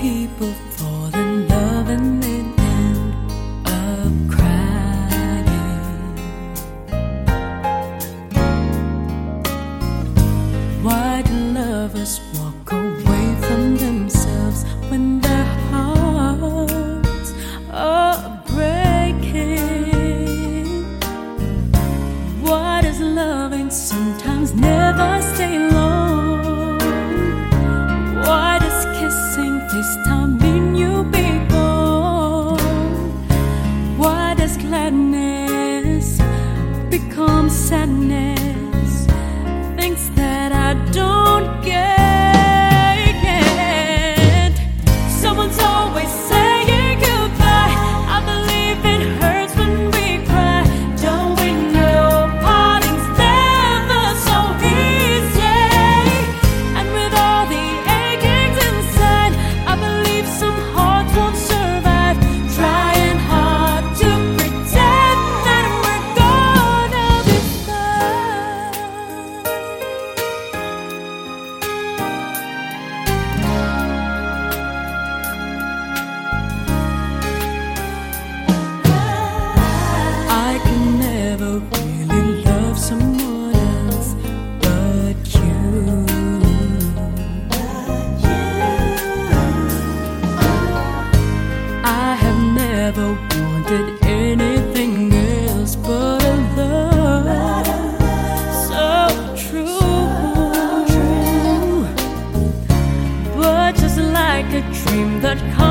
people fall in love and they end up crying. Why do lovers walk away from themselves when their hearts are breaking? Why does loving sometimes never? never wanted anything else but a love so true. But just like a dream that comes.